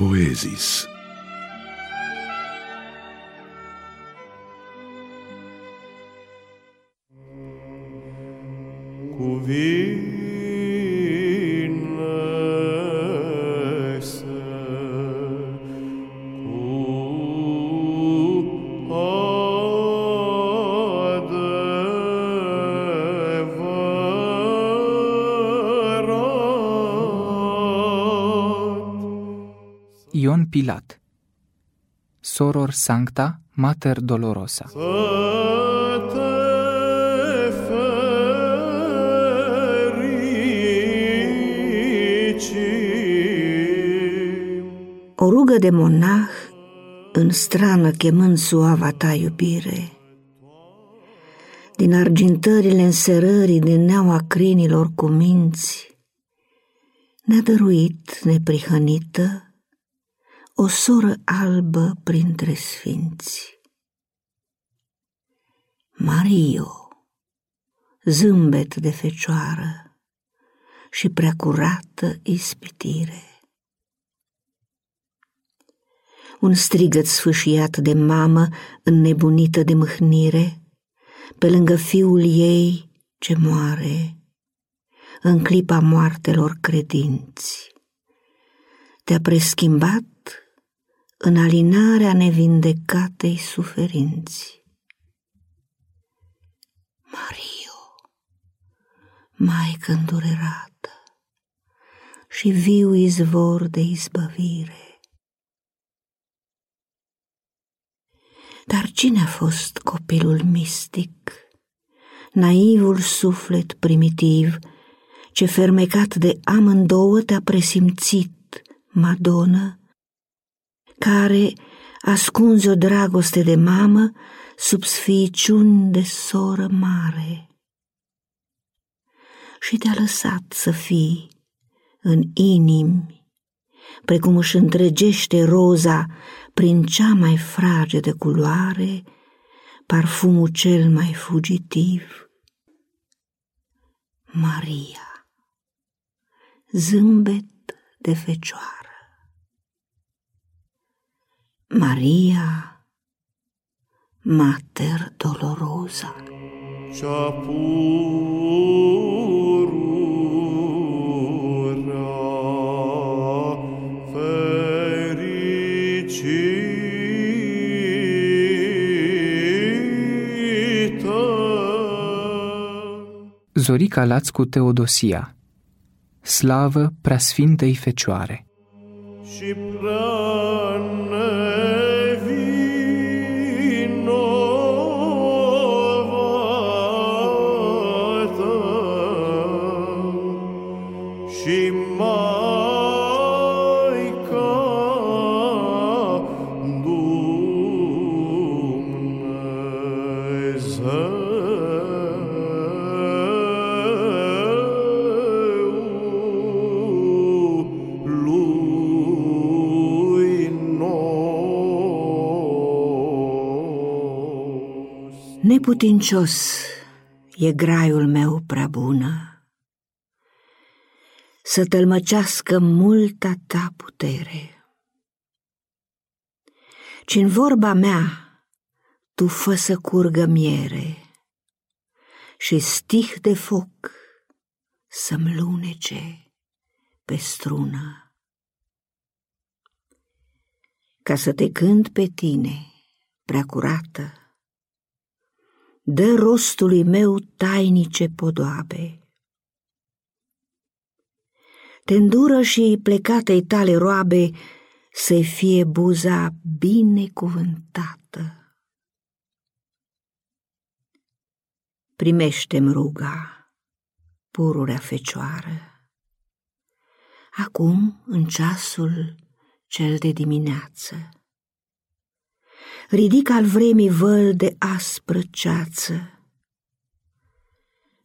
Poesis. Covid. Ion Pilat Soror Sancta Mater Dolorosa O rugă de monah în strană chemând suava ta iubire. Din argintările înserării din neaua crinilor cu minți, ne-a dăruit neprihănită o soră albă printre sfinți. Mario, zâmbet de fecioară și prea curată ispitire. Un strigăt sfâșiat de mamă înnebunită de mâhnire, pe lângă fiul ei ce moare, în clipa moartelor credinți. Te-a preschimbat în alinarea nevindecatei suferinți. Mario, Maică îndurerată și viu izvor de izbăvire. Dar cine a fost copilul mistic, naivul suflet primitiv, ce fermecat de amândouă te-a presimțit, Madonna, care ascunzi o dragoste de mamă sub sfiiciuni de soră mare. Și te-a lăsat să fii în inimi, precum își întregește roza prin cea mai fragedă culoare, parfumul cel mai fugitiv. Maria, zâmbet de fecioară. Maria, Mater Dolorosa. Cea pururea fericită. Zorica Laț cu Teodosia Slavă Preasfintei Fecioare și prea Neputincios e graiul meu prea bună, să tălmăcească multa ta putere. ci în vorba mea tu fă să curgă miere și stih de foc să-mi lunece pe strună. Ca să te cânt pe tine, prea curată, dă rostului meu tainice podoabe. Te îndură și plecatei tale roabe să fie buza binecuvântată. Primește-mi ruga, pururea fecioară. Acum, în ceasul cel de dimineață, ridic al vremii văl de aspră ceață.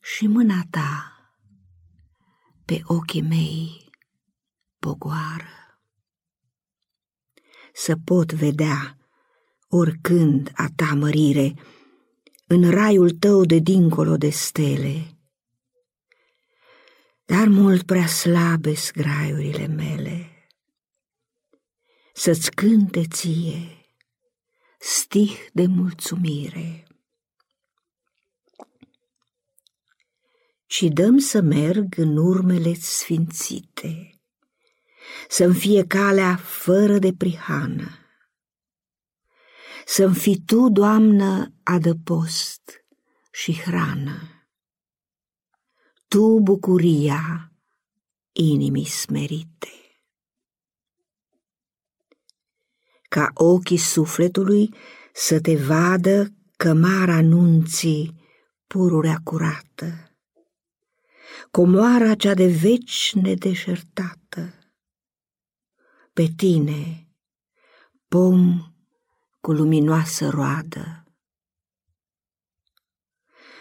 Și mâna ta pe ochii mei pogoară. Să pot vedea oricând a ta mărire în raiul tău de dincolo de stele, dar mult prea slabe graiurile mele. Să-ți cânte ție stih de mulțumire. Și dăm să merg în urmele sfințite, să-mi fie calea fără de prihană, să-mi fii Tu, Doamnă, adăpost și hrană. Tu bucuria inimii smerite. Ca ochii sufletului să te vadă cămara nunții pururea curată, comoara cea de veci nedeșertată. Pe tine, pom cu luminoasă roadă.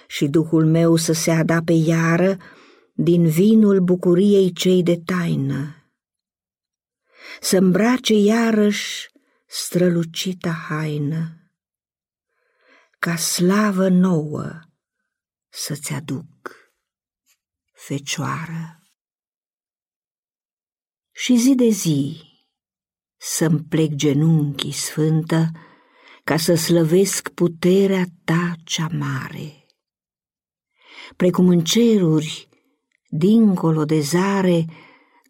Și Duhul meu să se adape iară din vinul bucuriei cei de taină, să îmbrace iarăși strălucita haină, ca slavă nouă să-ți aduc, fecioară. Și zi de zi să-mi plec genunchii sfântă, ca să slăvesc puterea ta cea mare. Precum în ceruri, dincolo de zare,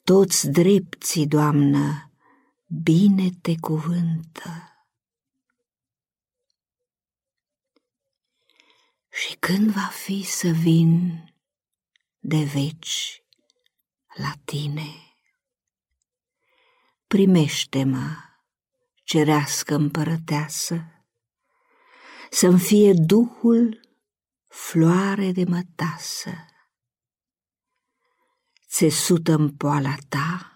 toți drepții, Doamnă, bine te cuvântă. Și când va fi să vin de veci la tine, primește-mă, cerească împărăteasă, să-mi fie Duhul floare de mătasă, țesută în poala ta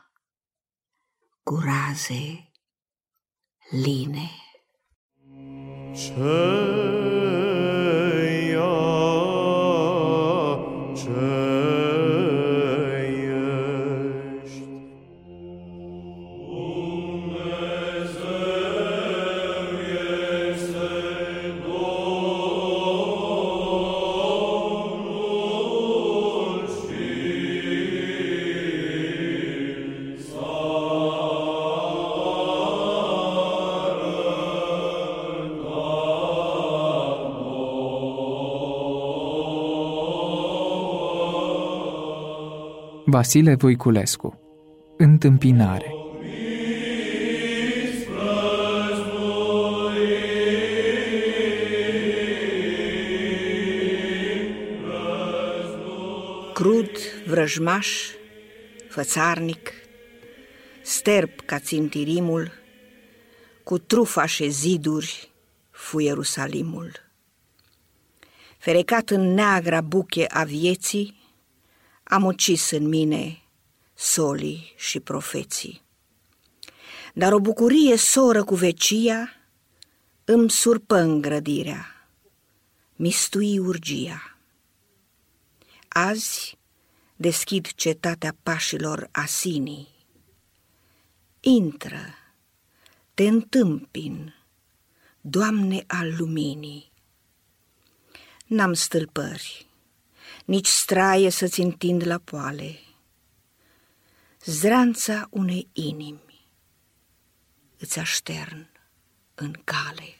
cu raze line. Ce Vasile Voiculescu Întâmpinare Crud, vrăjmaș, fățarnic, sterb ca țintirimul, cu trufașe ziduri fu Ierusalimul. Ferecat în neagra buche a vieții, am ucis în mine solii și profeții. Dar o bucurie soră cu vecia îmi surpă îngrădirea, mistui urgia. Azi deschid cetatea pașilor asinii. Intră, te întâmpin, Doamne al luminii. N-am stâlpări, nici straie să-ți întind la poale. Zranța unei inimi îți aștern în cale.